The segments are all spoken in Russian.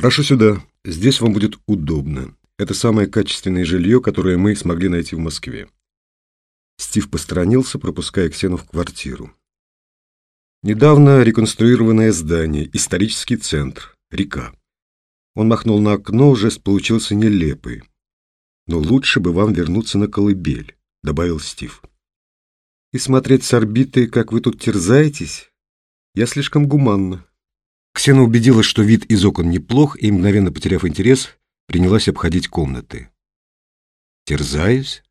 Прошу сюда. Здесь вам будет удобно. Это самое качественное жилье, которое мы смогли найти в Москве. Стив посторонился, пропуская Ксену в квартиру. Недавно реконструированное здание, исторический центр, река. Он махнул на окно, жест получился нелепый. «Но лучше бы вам вернуться на колыбель», — добавил Стив. «И смотреть с орбиты, как вы тут терзаетесь? Я слишком гуманна». Ксена убедилась, что вид из окон неплох, и, мгновенно потеряв интерес, принялась обходить комнаты. «Терзаюсь?»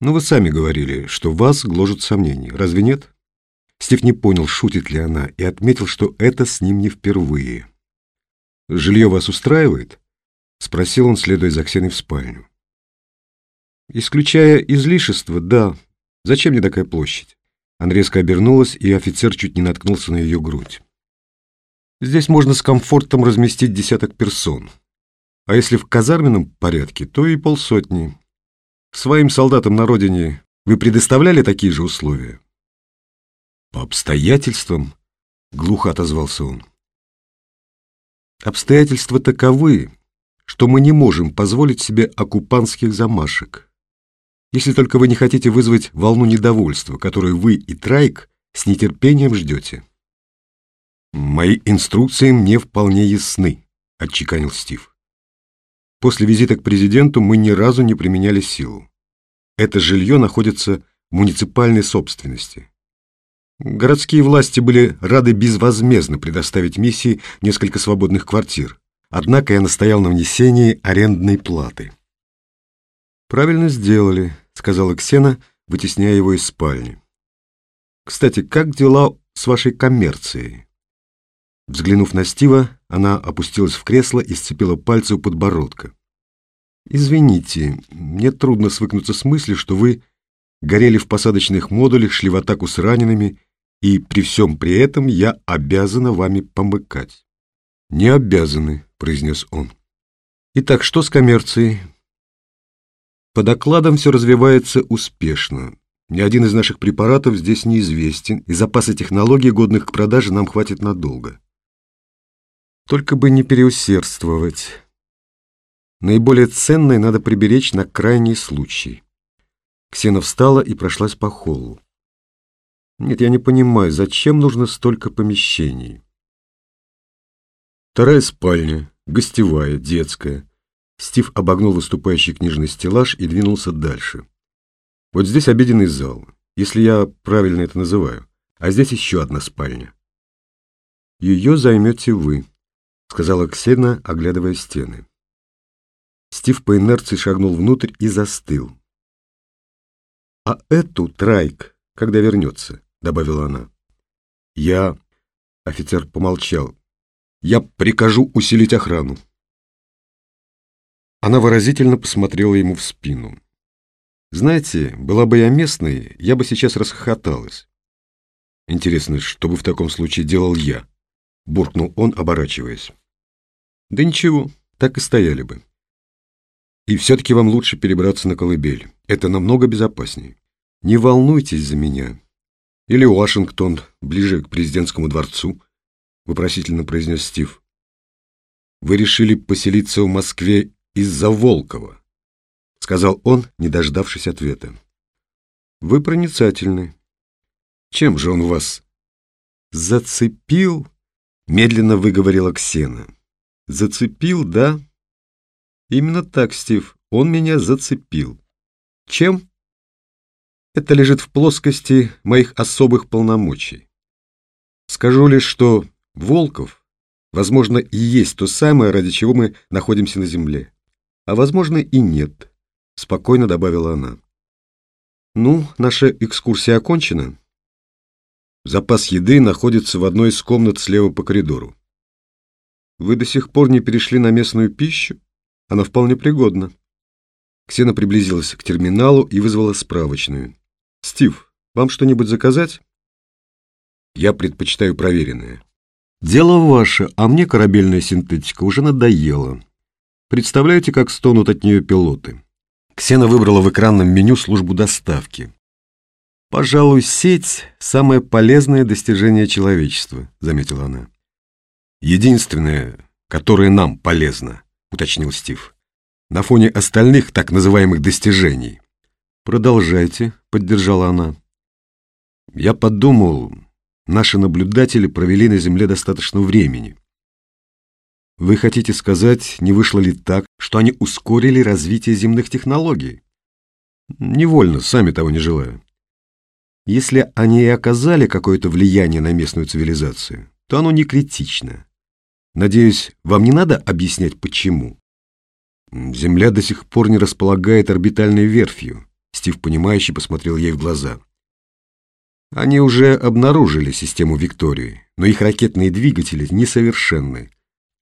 «Ну, вы сами говорили, что вас гложут сомнения. Разве нет?» Стив не понял, шутит ли она, и отметил, что это с ним не впервые. «Жилье вас устраивает?» — спросил он, следуя за Ксеной в спальню. «Исключая излишество, да. Зачем мне такая площадь?» Она резко обернулась, и офицер чуть не наткнулся на ее грудь. Здесь можно с комфортом разместить десяток персон. А если в казарменном порядке, то и полсотни. Своим солдатам на родине вы предоставляли такие же условия? По обстоятельствам, глухо отозвался он. Обстоятельства таковы, что мы не можем позволить себе оккупантских замашек. Если только вы не хотите вызвать волну недовольства, которую вы и Трайк с нетерпением ждете. «Мои инструкции мне вполне ясны», — отчеканил Стив. «После визита к президенту мы ни разу не применяли силу. Это жилье находится в муниципальной собственности. Городские власти были рады безвозмездно предоставить миссии несколько свободных квартир, однако я настоял на внесении арендной платы». «Правильно сделали», — сказала Ксена, вытесняя его из спальни. «Кстати, как дела с вашей коммерцией?» Взглянув на Стива, она опустилась в кресло и сцепила пальцы у подбородка. «Извините, мне трудно свыкнуться с мыслью, что вы горели в посадочных модулях, шли в атаку с ранеными, и при всем при этом я обязана вами помыкать». «Не обязаны», — произнес он. «Итак, что с коммерцией?» По докладам все развивается успешно. Ни один из наших препаратов здесь неизвестен, и запасы технологий, годных к продаже, нам хватит надолго. Только бы не переусердствовать. Наиболее ценное надо приберечь на крайний случай. Ксена встала и прошлась по холлу. Нет, я не понимаю, зачем нужно столько помещений? Вторая спальня, гостевая, детская. Стив обогнул выступающий книжный стеллаж и двинулся дальше. Вот здесь обеденный зал, если я правильно это называю, а здесь еще одна спальня. Ее займете вы сказала Ксена, оглядывая стены. Стив по инерции шагнул внутрь и застыл. «А эту Трайк, когда вернется?» — добавила она. «Я...» — офицер помолчал. «Я прикажу усилить охрану». Она выразительно посмотрела ему в спину. «Знаете, была бы я местной, я бы сейчас расхохоталась. Интересно, что бы в таком случае делал я?» — буркнул он, оборачиваясь. Да ничего, так и стояли бы. И все-таки вам лучше перебраться на колыбель. Это намного безопаснее. Не волнуйтесь за меня. Или Вашингтон, ближе к президентскому дворцу, вопросительно произнес Стив. Вы решили поселиться в Москве из-за Волкова, сказал он, не дождавшись ответа. Вы проницательны. Чем же он вас зацепил? Медленно выговорила Ксена. Зацепил, да? Именно так, Стив, он меня зацепил. Чем? Это лежит в плоскости моих особых полномочий. Скажу лишь, что Волков, возможно, и есть то самое, ради чего мы находимся на земле. А возможно и нет, спокойно добавила она. Ну, наша экскурсия окончена. Запас еды находится в одной из комнат слева по коридору. Вы до сих пор не перешли на местную пищу? Она вполне пригодна. Ксена приблизилась к терминалу и вызвала справочную. «Стив, вам что-нибудь заказать?» «Я предпочитаю проверенное». «Дело ваше, а мне корабельная синтетика уже надоела. Представляете, как стонут от нее пилоты?» Ксена выбрала в экранном меню службу доставки. «Пожалуй, сеть – самое полезное достижение человечества», – заметила она. Единственное, которое нам полезно, уточнил Стив. На фоне остальных так называемых достижений. Продолжайте, поддержала она. Я подумал, наши наблюдатели провели на Земле достаточно времени. Вы хотите сказать, не вышло ли так, что они ускорили развитие земных технологий? Невольно, сами того не желая. Если они и оказали какое-то влияние на местную цивилизацию, то оно не критично. Надеюсь, вам не надо объяснять, почему. Земля до сих пор не располагает орбитальной верфью. Стив, понимающе посмотрел ей в глаза. Они уже обнаружили систему Виктории, но их ракетные двигатели несовершенны,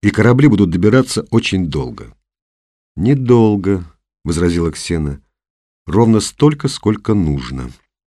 и корабли будут добираться очень долго. «Недолго», — возразила Ксена, — «ровно столько, сколько нужно».